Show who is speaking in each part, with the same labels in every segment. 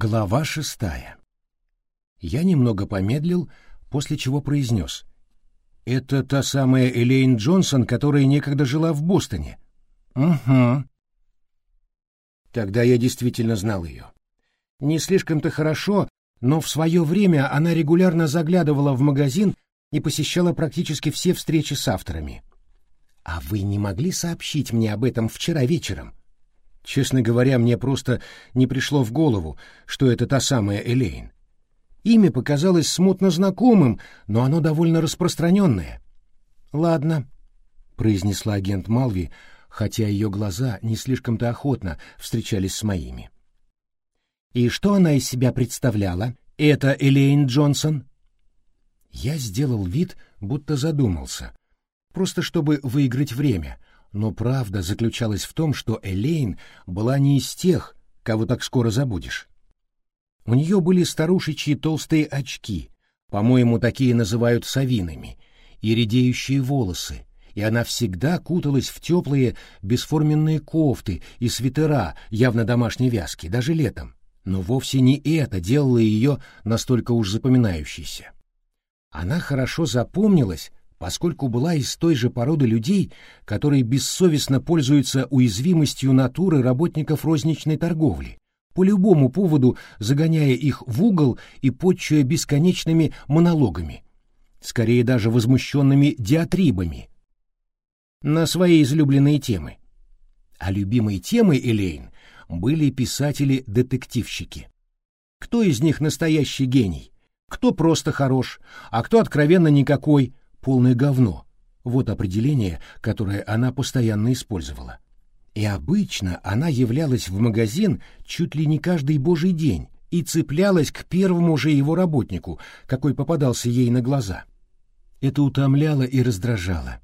Speaker 1: Глава шестая. Я немного помедлил, после чего произнес. «Это та самая Элейн Джонсон, которая некогда жила в Бостоне?» «Угу». Тогда я действительно знал ее. Не слишком-то хорошо, но в свое время она регулярно заглядывала в магазин и посещала практически все встречи с авторами. «А вы не могли сообщить мне об этом вчера вечером?» Честно говоря, мне просто не пришло в голову, что это та самая Элейн. Имя показалось смутно знакомым, но оно довольно распространенное. «Ладно», — произнесла агент Малви, хотя ее глаза не слишком-то охотно встречались с моими. «И что она из себя представляла? Это Элейн Джонсон?» Я сделал вид, будто задумался, просто чтобы выиграть время — но правда заключалась в том, что Элейн была не из тех, кого так скоро забудешь. У нее были старушечьи толстые очки, по-моему, такие называют совинами, и редеющие волосы, и она всегда куталась в теплые бесформенные кофты и свитера явно домашней вязки, даже летом. Но вовсе не это делало ее настолько уж запоминающейся. Она хорошо запомнилась поскольку была из той же породы людей, которые бессовестно пользуются уязвимостью натуры работников розничной торговли, по любому поводу загоняя их в угол и подчуя бесконечными монологами, скорее даже возмущенными диатрибами на свои излюбленные темы. А любимой темой Элейн были писатели-детективщики. Кто из них настоящий гений? Кто просто хорош, а кто откровенно никакой, полное говно. Вот определение, которое она постоянно использовала. И обычно она являлась в магазин чуть ли не каждый божий день и цеплялась к первому же его работнику, какой попадался ей на глаза. Это утомляло и раздражало.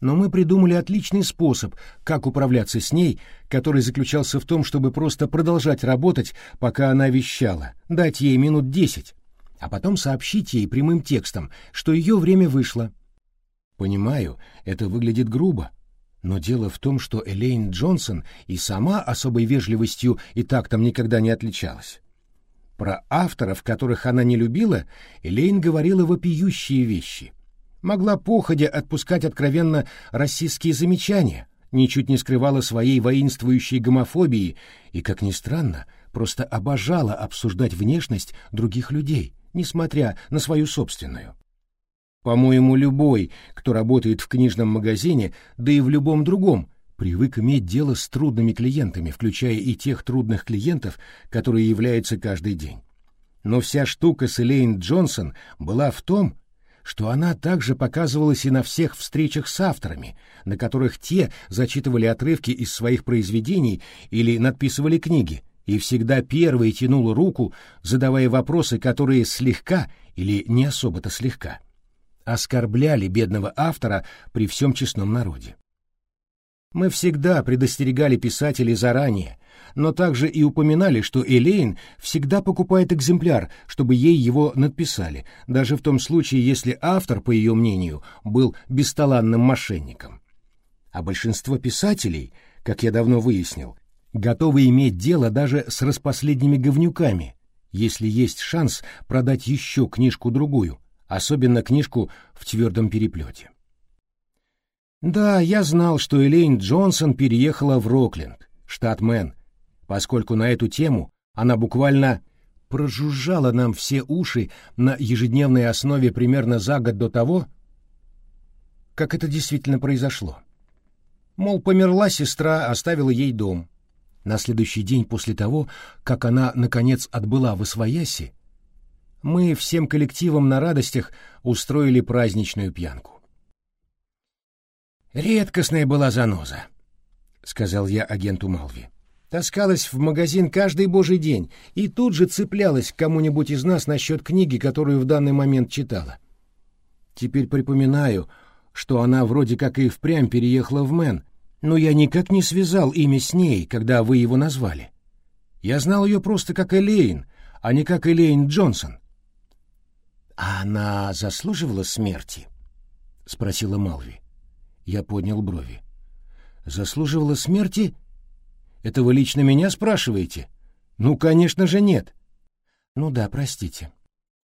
Speaker 1: Но мы придумали отличный способ, как управляться с ней, который заключался в том, чтобы просто продолжать работать, пока она вещала, дать ей минут десять, а потом сообщить ей прямым текстом, что ее время вышло. Понимаю, это выглядит грубо, но дело в том, что Элейн Джонсон и сама особой вежливостью и тактом никогда не отличалась. Про авторов, которых она не любила, Элейн говорила вопиющие вещи. Могла походя отпускать откровенно российские замечания, ничуть не скрывала своей воинствующей гомофобии и, как ни странно, просто обожала обсуждать внешность других людей, несмотря на свою собственную. По-моему, любой, кто работает в книжном магазине, да и в любом другом, привык иметь дело с трудными клиентами, включая и тех трудных клиентов, которые являются каждый день. Но вся штука с Элейн Джонсон была в том, что она также показывалась и на всех встречах с авторами, на которых те зачитывали отрывки из своих произведений или надписывали книги, и всегда первой тянула руку, задавая вопросы, которые слегка или не особо-то слегка оскорбляли бедного автора при всем честном народе. Мы всегда предостерегали писателей заранее, но также и упоминали, что Элейн всегда покупает экземпляр, чтобы ей его надписали, даже в том случае, если автор, по ее мнению, был бесталанным мошенником. А большинство писателей, как я давно выяснил, готовы иметь дело даже с распоследними говнюками, если есть шанс продать еще книжку-другую, особенно книжку в твердом переплете. Да, я знал, что Элейн Джонсон переехала в Рокленд, штат Мэн, поскольку на эту тему она буквально прожужжала нам все уши на ежедневной основе примерно за год до того, как это действительно произошло. Мол, померла сестра, оставила ей дом. На следующий день после того, как она, наконец, отбыла в Освояси, мы всем коллективом на радостях устроили праздничную пьянку. «Редкостная была заноза», — сказал я агенту Малви. Таскалась в магазин каждый божий день и тут же цеплялась к кому-нибудь из нас насчет книги, которую в данный момент читала. Теперь припоминаю, что она вроде как и впрямь переехала в Мэн, но я никак не связал имя с ней, когда вы его назвали. Я знал ее просто как Элейн, а не как Элейн Джонсон. «А она заслуживала смерти?» — спросила Малви. Я поднял брови. «Заслуживала смерти? Это вы лично меня спрашиваете?» «Ну, конечно же, нет. Ну да, простите.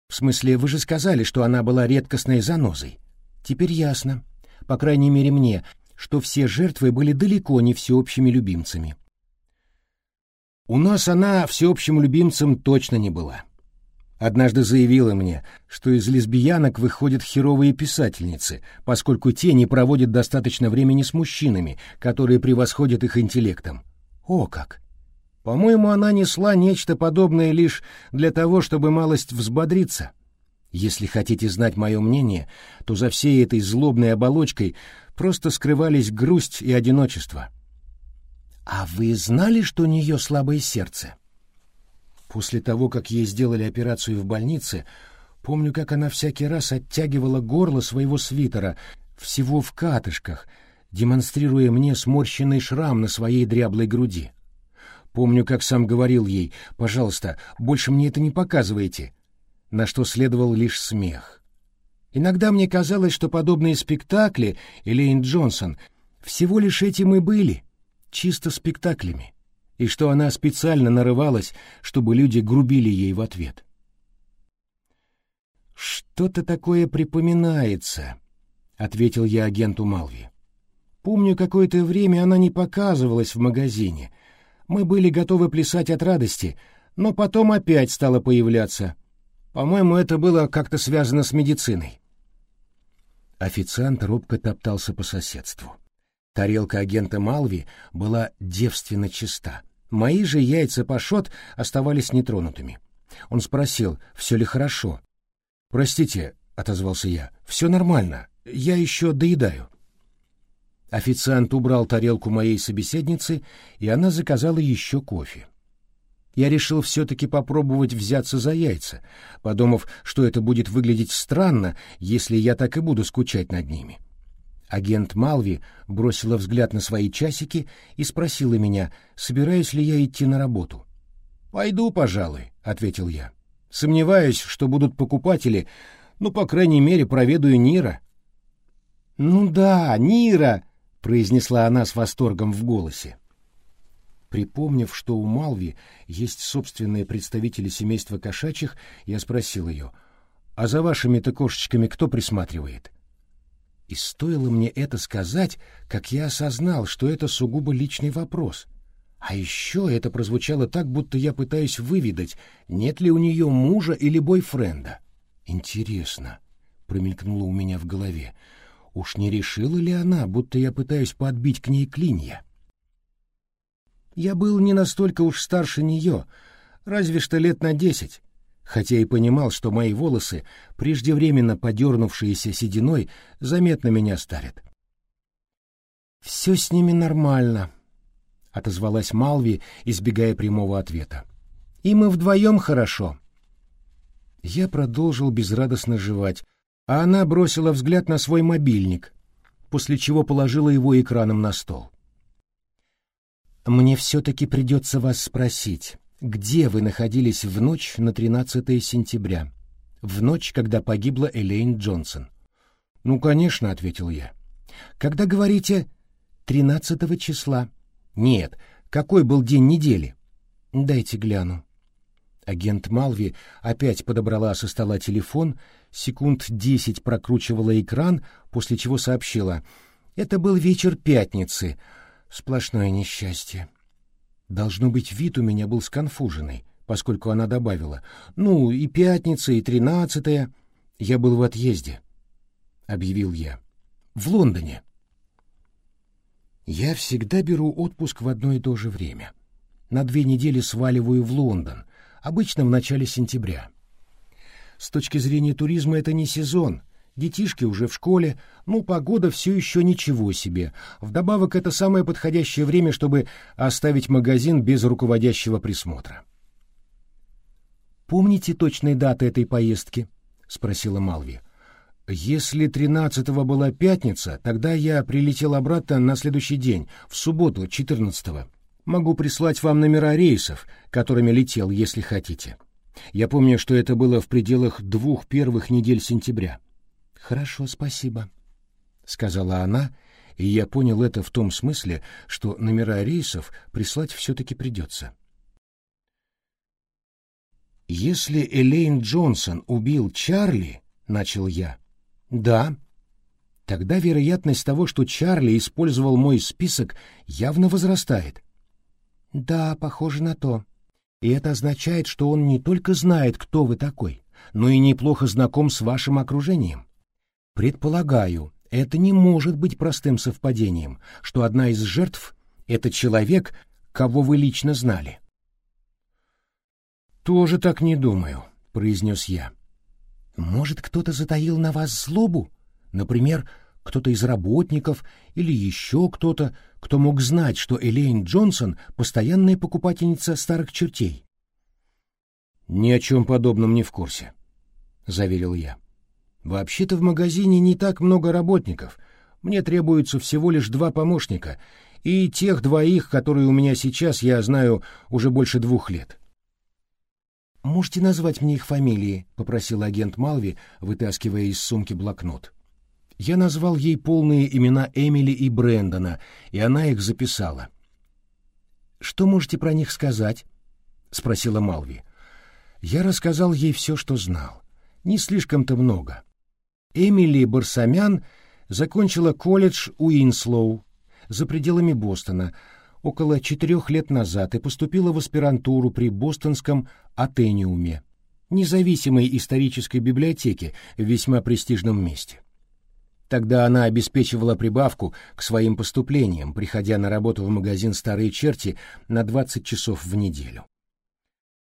Speaker 1: В смысле, вы же сказали, что она была редкостной занозой. Теперь ясно, по крайней мере мне, что все жертвы были далеко не всеобщими любимцами. У нас она всеобщим любимцем точно не была. Однажды заявила мне, что из лесбиянок выходят херовые писательницы, поскольку те не проводят достаточно времени с мужчинами, которые превосходят их интеллектом. О как! По-моему, она несла нечто подобное лишь для того, чтобы малость взбодриться. Если хотите знать мое мнение, то за всей этой злобной оболочкой просто скрывались грусть и одиночество. А вы знали, что у нее слабое сердце? После того, как ей сделали операцию в больнице, помню, как она всякий раз оттягивала горло своего свитера, всего в катышках, демонстрируя мне сморщенный шрам на своей дряблой груди. Помню, как сам говорил ей, «Пожалуйста, больше мне это не показывайте», на что следовал лишь смех. Иногда мне казалось, что подобные спектакли, Элейн Джонсон, всего лишь этим и были — чисто спектаклями, и что она специально нарывалась, чтобы люди грубили ей в ответ. «Что-то такое припоминается», — ответил я агенту Малви. «Помню, какое-то время она не показывалась в магазине. Мы были готовы плясать от радости, но потом опять стала появляться. По-моему, это было как-то связано с медициной». Официант робко топтался по соседству. Тарелка агента Малви была девственно чиста. Мои же яйца пашот оставались нетронутыми. Он спросил, все ли хорошо. «Простите», — отозвался я, — «все нормально. Я еще доедаю». Официант убрал тарелку моей собеседницы, и она заказала еще кофе. Я решил все-таки попробовать взяться за яйца, подумав, что это будет выглядеть странно, если я так и буду скучать над ними. Агент Малви бросила взгляд на свои часики и спросила меня, собираюсь ли я идти на работу. «Пойду, пожалуй», — ответил я. «Сомневаюсь, что будут покупатели, ну, по крайней мере, проведаю Нира». «Ну да, Нира!» — произнесла она с восторгом в голосе. Припомнив, что у Малви есть собственные представители семейства кошачьих, я спросил ее, «А за вашими-то кошечками кто присматривает?» И стоило мне это сказать, как я осознал, что это сугубо личный вопрос. А еще это прозвучало так, будто я пытаюсь выведать, нет ли у нее мужа или бойфренда. Интересно, промелькнуло у меня в голове. Уж не решила ли она, будто я пытаюсь подбить к ней клинья? Я был не настолько уж старше нее, разве что лет на десять, хотя и понимал, что мои волосы, преждевременно подернувшиеся сединой, заметно меня старят. «Все с ними нормально», — отозвалась Малви, избегая прямого ответа. «И мы вдвоем хорошо». Я продолжил безрадостно жевать, а она бросила взгляд на свой мобильник, после чего положила его экраном на стол. «Мне все-таки придется вас спросить, где вы находились в ночь на 13 сентября, в ночь, когда погибла Элейн Джонсон? Ну, конечно, ответил я. Когда говорите 13 числа? Нет, какой был день недели? Дайте гляну. Агент Малви опять подобрала со стола телефон, секунд десять прокручивала экран, после чего сообщила. Это был вечер пятницы. Сплошное несчастье. Должно быть, вид у меня был сконфуженный, поскольку она добавила, «Ну, и пятница, и тринадцатая. Я был в отъезде», — объявил я. «В Лондоне». Я всегда беру отпуск в одно и то же время. На две недели сваливаю в Лондон, обычно в начале сентября. С точки зрения туризма это не сезон — Детишки уже в школе, ну, погода все еще ничего себе. Вдобавок, это самое подходящее время, чтобы оставить магазин без руководящего присмотра. «Помните точные даты этой поездки?» — спросила Малви. «Если тринадцатого была пятница, тогда я прилетел обратно на следующий день, в субботу, четырнадцатого. Могу прислать вам номера рейсов, которыми летел, если хотите. Я помню, что это было в пределах двух первых недель сентября». «Хорошо, спасибо», — сказала она, и я понял это в том смысле, что номера рейсов прислать все-таки придется. «Если Элейн Джонсон убил Чарли, — начал я, — да, тогда вероятность того, что Чарли использовал мой список, явно возрастает». «Да, похоже на то. И это означает, что он не только знает, кто вы такой, но и неплохо знаком с вашим окружением. Предполагаю, это не может быть простым совпадением, что одна из жертв — это человек, кого вы лично знали. «Тоже так не думаю», — произнес я. «Может, кто-то затаил на вас злобу? Например, кто-то из работников или еще кто-то, кто мог знать, что Элейн Джонсон — постоянная покупательница старых чертей?» «Ни о чем подобном не в курсе», — заверил я. «Вообще-то в магазине не так много работников. Мне требуется всего лишь два помощника, и тех двоих, которые у меня сейчас, я знаю уже больше двух лет». «Можете назвать мне их фамилии?» — попросил агент Малви, вытаскивая из сумки блокнот. Я назвал ей полные имена Эмили и Брэндона, и она их записала. «Что можете про них сказать?» — спросила Малви. Я рассказал ей все, что знал. Не слишком-то много. Эмили Барсамян закончила колледж Уинслоу за пределами Бостона — около четырех лет назад и поступила в аспирантуру при Бостонском Атениуме, независимой исторической библиотеке в весьма престижном месте. Тогда она обеспечивала прибавку к своим поступлениям, приходя на работу в магазин «Старые черти» на 20 часов в неделю.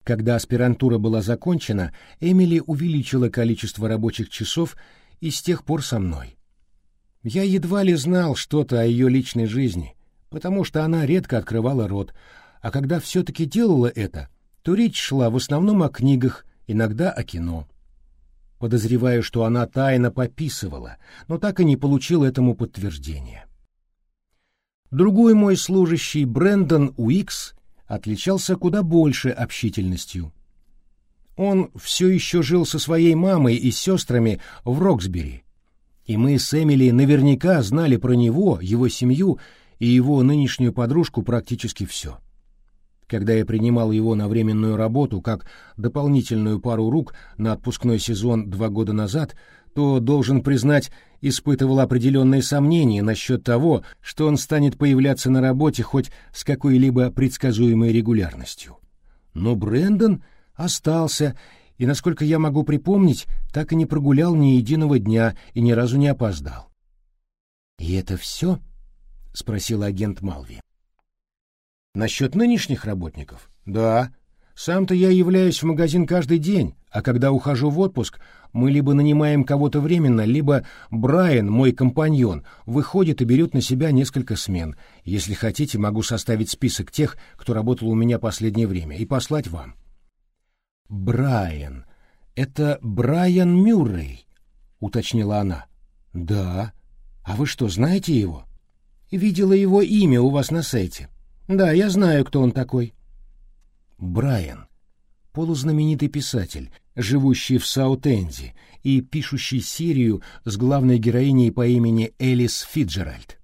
Speaker 1: Когда аспирантура была закончена, Эмили увеличила количество рабочих часов и с тех пор со мной. Я едва ли знал что-то о ее личной жизни — потому что она редко открывала рот, а когда все-таки делала это, то речь шла в основном о книгах, иногда о кино. Подозреваю, что она тайно пописывала, но так и не получил этому подтверждения. Другой мой служащий, Брэндон Уикс, отличался куда больше общительностью. Он все еще жил со своей мамой и сестрами в Роксбери, и мы с Эмили наверняка знали про него, его семью и его нынешнюю подружку практически все. Когда я принимал его на временную работу как дополнительную пару рук на отпускной сезон два года назад, то, должен признать, испытывал определенные сомнения насчет того, что он станет появляться на работе хоть с какой-либо предсказуемой регулярностью. Но Брэндон остался и, насколько я могу припомнить, так и не прогулял ни единого дня и ни разу не опоздал. «И это все?» — спросил агент Малви. «Насчет нынешних работников? Да. Сам-то я являюсь в магазин каждый день, а когда ухожу в отпуск, мы либо нанимаем кого-то временно, либо Брайан, мой компаньон, выходит и берет на себя несколько смен. Если хотите, могу составить список тех, кто работал у меня последнее время, и послать вам». «Брайан. Это Брайан Мюррей», — уточнила она. «Да. А вы что, знаете его?» Видела его имя у вас на сайте. Да, я знаю, кто он такой. Брайан. Полузнаменитый писатель, живущий в Саутенде и пишущий серию с главной героиней по имени Элис Фиджеральд.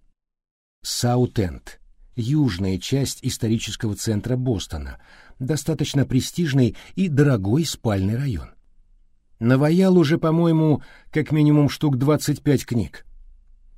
Speaker 1: Саутенд. Южная часть исторического центра Бостона, достаточно престижный и дорогой спальный район. Наваял уже, по-моему, как минимум штук 25 книг.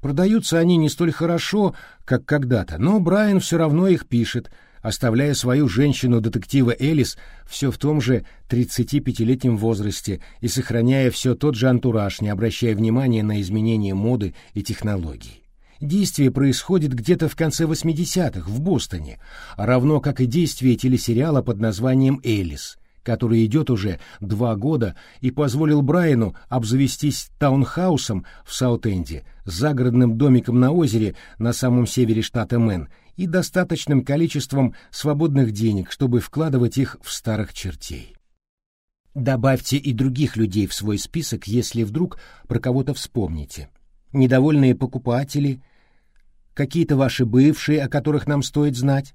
Speaker 1: Продаются они не столь хорошо, как когда-то, но Брайан все равно их пишет, оставляя свою женщину-детектива Элис все в том же 35-летнем возрасте и сохраняя все тот же антураж, не обращая внимания на изменения моды и технологий. Действие происходит где-то в конце 80-х в Бостоне, равно как и действие телесериала под названием «Элис», который идет уже два года и позволил Брайану обзавестись таунхаусом в Саутенде, загородным домиком на озере на самом севере штата Мэн и достаточным количеством свободных денег, чтобы вкладывать их в старых чертей. Добавьте и других людей в свой список, если вдруг про кого-то вспомните. Недовольные покупатели, какие-то ваши бывшие, о которых нам стоит знать.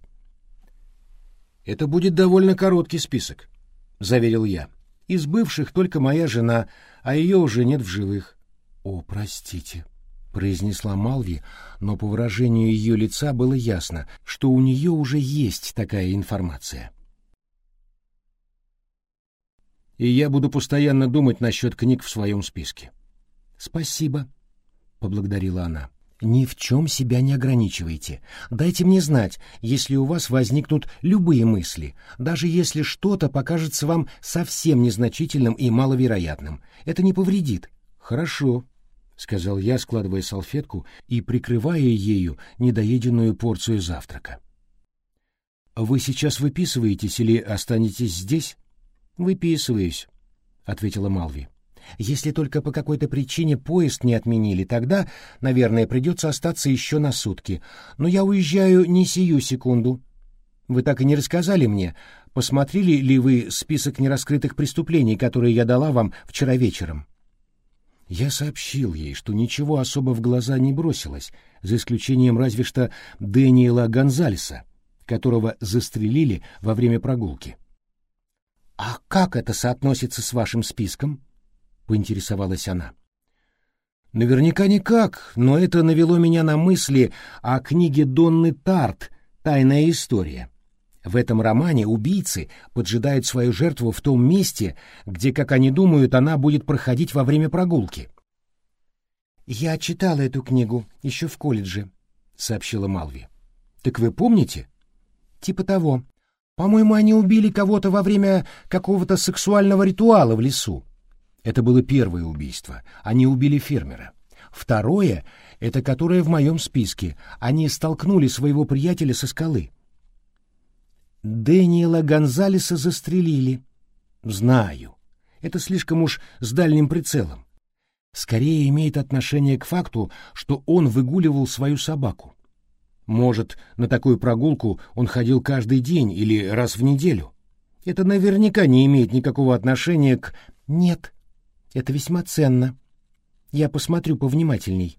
Speaker 1: Это будет довольно короткий список. — заверил я. «Из бывших только моя жена, а ее уже нет в живых». «О, простите», — произнесла Малви, но по выражению ее лица было ясно, что у нее уже есть такая информация. и я буду постоянно думать насчет книг в своем списке.
Speaker 2: Спасибо, поблагодарила она. Ни в чем себя не ограничивайте. Дайте мне знать, если у вас возникнут любые мысли, даже если что-то покажется вам совсем незначительным и маловероятным. Это не повредит.
Speaker 1: Хорошо, сказал я, складывая салфетку и прикрывая ею недоеденную порцию завтрака. Вы сейчас выписываетесь или останетесь здесь?
Speaker 2: Выписываюсь, ответила Малви. Если только по какой-то причине поезд не отменили, тогда, наверное, придется остаться еще на сутки. Но я уезжаю не сию секунду. Вы так и не рассказали мне, посмотрели ли вы список нераскрытых преступлений, которые я дала вам вчера вечером.
Speaker 1: Я сообщил ей, что ничего особо в глаза не бросилось, за исключением разве что Дэниела Гонзалеса, которого застрелили во время прогулки.
Speaker 2: «А как это соотносится с вашим списком?» — поинтересовалась она.
Speaker 1: Наверняка никак, но это навело меня на мысли о книге Донны Тарт «Тайная история». В этом романе убийцы поджидают свою жертву в том месте, где, как они думают, она будет проходить во время прогулки.
Speaker 2: «Я читала эту книгу еще в колледже», — сообщила Малви.
Speaker 1: «Так вы помните?»
Speaker 2: «Типа того. По-моему, они убили кого-то во время какого-то сексуального ритуала в лесу.
Speaker 1: Это было первое убийство. Они убили фермера. Второе — это которое в моем списке. Они столкнули своего приятеля со скалы.
Speaker 2: Дэниела Гонзалеса застрелили.
Speaker 1: Знаю. Это слишком уж с дальним прицелом. Скорее имеет отношение к факту, что он выгуливал свою собаку. Может, на такую прогулку он ходил каждый день или раз в неделю. Это наверняка не имеет никакого отношения к...
Speaker 2: Нет, это весьма ценно. Я посмотрю повнимательней.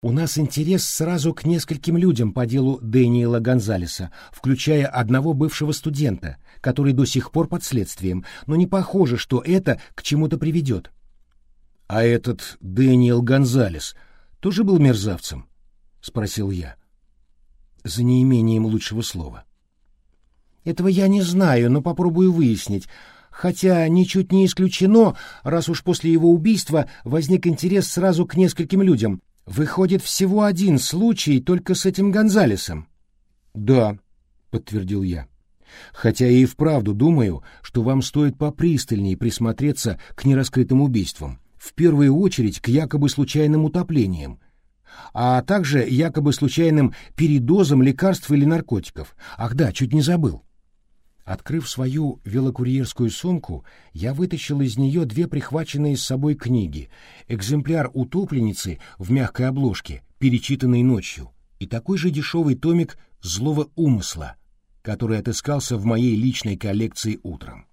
Speaker 2: У нас интерес сразу к нескольким людям по делу Дэниела Гонзалеса, включая одного бывшего студента, который до сих пор под следствием, но не похоже, что это к чему-то приведет.
Speaker 1: — А этот Дэниел Гонзалес тоже был мерзавцем? — спросил я. За неимением лучшего слова.
Speaker 2: — Этого я не знаю, но попробую выяснить хотя ничуть не исключено, раз уж после его убийства возник интерес сразу к нескольким людям. Выходит, всего один случай только с этим Гонзалесом.
Speaker 1: Да, подтвердил я. Хотя и вправду думаю, что вам стоит попристальнее присмотреться к нераскрытым убийствам, в первую очередь к якобы случайным утоплениям, а также якобы случайным передозам лекарств или наркотиков. Ах да, чуть не забыл. Открыв свою велокурьерскую сумку, я вытащил из нее две прихваченные с собой книги, экземпляр «Утопленницы» в мягкой обложке, перечитанный ночью, и такой же дешевый томик «Злого умысла», который отыскался в моей личной коллекции утром.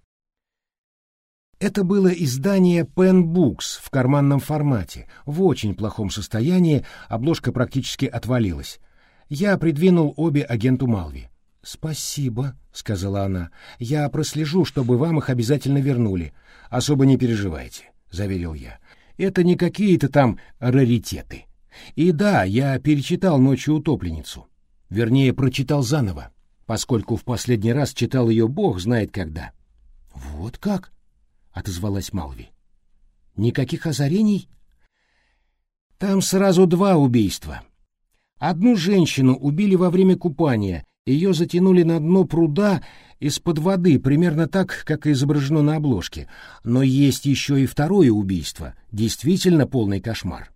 Speaker 1: Это было издание Pen Books в карманном формате, в очень плохом состоянии, обложка практически отвалилась. Я придвинул обе агенту Малви.
Speaker 2: «Спасибо», — сказала она. «Я прослежу, чтобы вам их обязательно вернули.
Speaker 1: Особо не переживайте», — заверил я. «Это не какие-то там раритеты. И да, я перечитал ночью утопленницу. Вернее, прочитал заново, поскольку в последний раз читал ее бог знает когда».
Speaker 2: «Вот как?» — отозвалась Малви. «Никаких озарений?»
Speaker 1: «Там сразу два убийства. Одну женщину убили во время купания, ее затянули на дно пруда из-под воды, примерно так, как изображено на обложке. Но есть еще и второе убийство, действительно полный кошмар.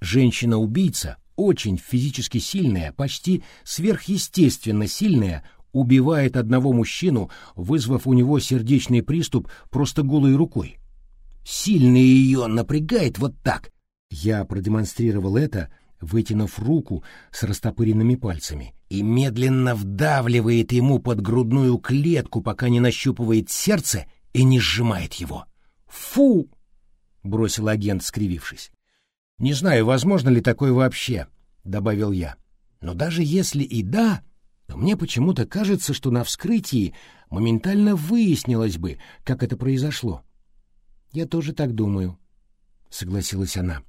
Speaker 1: Женщина-убийца, очень физически сильная, почти сверхъестественно сильная, убивает одного мужчину, вызвав у него сердечный приступ просто голой рукой. Сильно ее напрягает вот так. Я продемонстрировал это, вытянув руку с растопыренными пальцами, и медленно вдавливает ему под грудную клетку, пока не нащупывает сердце и не сжимает его. «Фу!» — бросил агент, скривившись. «Не знаю, возможно ли такое вообще», — добавил я. «Но даже если и да, то мне почему-то кажется, что на вскрытии моментально выяснилось бы, как это произошло».
Speaker 2: «Я тоже так думаю», — согласилась она.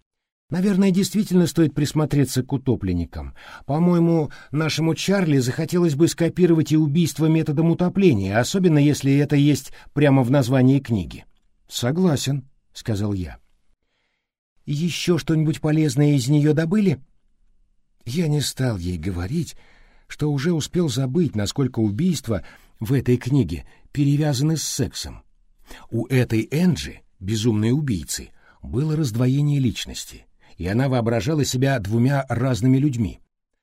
Speaker 1: Наверное, действительно стоит присмотреться к утопленникам. По-моему, нашему Чарли захотелось бы скопировать и убийство методом утопления, особенно если это есть прямо в названии книги.
Speaker 2: Согласен, сказал я. Еще что-нибудь полезное из нее добыли? Я не стал ей говорить, что уже успел забыть, насколько убийства в этой книге перевязаны с сексом. У этой Энджи, безумной убийцы, было раздвоение личности — и она воображала себя двумя разными людьми.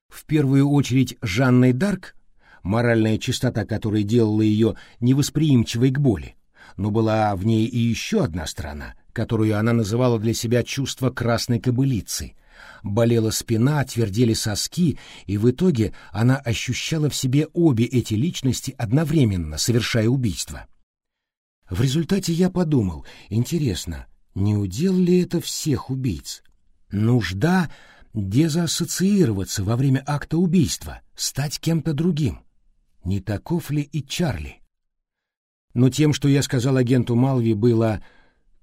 Speaker 2: В первую очередь Жанной Дарк, моральная чистота которой делала ее невосприимчивой к боли, но была в ней и еще одна сторона, которую она называла для себя чувство красной кобылицы. Болела спина, твердели соски, и в итоге она ощущала в себе обе эти личности одновременно, совершая убийство. В результате я подумал, интересно, не удел ли это всех убийц? Нужда дезассоциироваться во время акта убийства, стать кем-то другим. Не таков ли и Чарли? Но тем, что я сказал агенту Малви, было...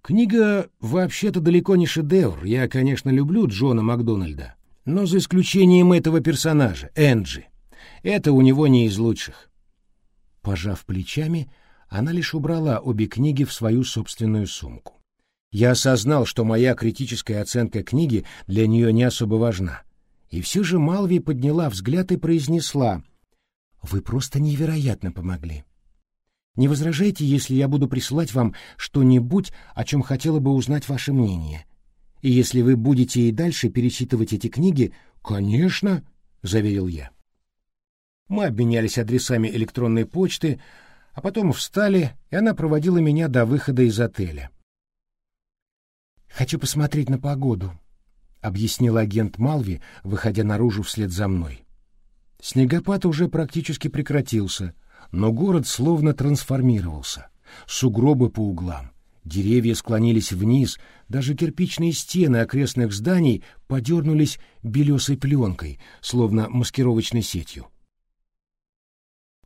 Speaker 2: Книга вообще-то далеко не шедевр. Я, конечно, люблю Джона Макдональда. Но за исключением этого персонажа, Энджи. Это у него не из лучших. Пожав плечами, она лишь убрала обе книги в свою собственную сумку. Я осознал, что моя критическая оценка книги для нее не особо важна. И все же Малви подняла взгляд и произнесла «Вы просто невероятно помогли. Не возражайте, если я буду присылать вам что-нибудь, о чем хотела бы узнать ваше мнение. И если вы будете и дальше перечитывать эти книги, конечно, — заверил я. Мы обменялись адресами электронной почты, а потом встали, и она проводила меня до выхода из отеля. «Хочу посмотреть на погоду», — объяснил агент Малви, выходя наружу вслед за мной. Снегопад уже практически прекратился, но город словно трансформировался. Сугробы по углам, деревья склонились вниз, даже кирпичные стены окрестных зданий подернулись белесой пленкой, словно маскировочной сетью.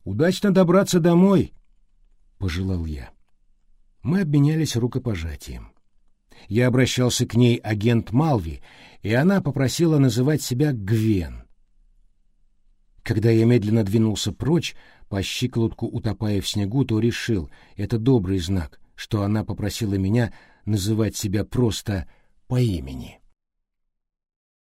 Speaker 2: «Удачно добраться домой», — пожелал я. Мы обменялись рукопожатием. Я обращался к ней агент Малви, и она попросила называть себя Гвен. Когда я медленно двинулся прочь, по щиколотку утопая в снегу, то решил, это добрый знак, что она попросила меня называть себя просто по имени.